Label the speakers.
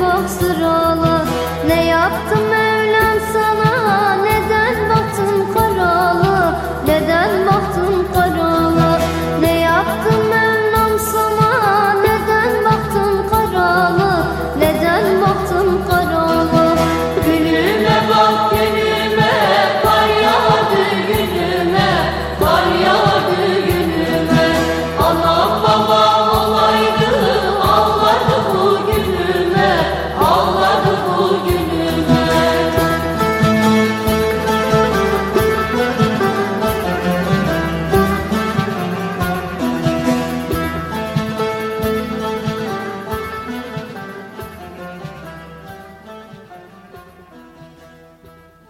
Speaker 1: boş sıralar Ne yaptım Mevlam sana ne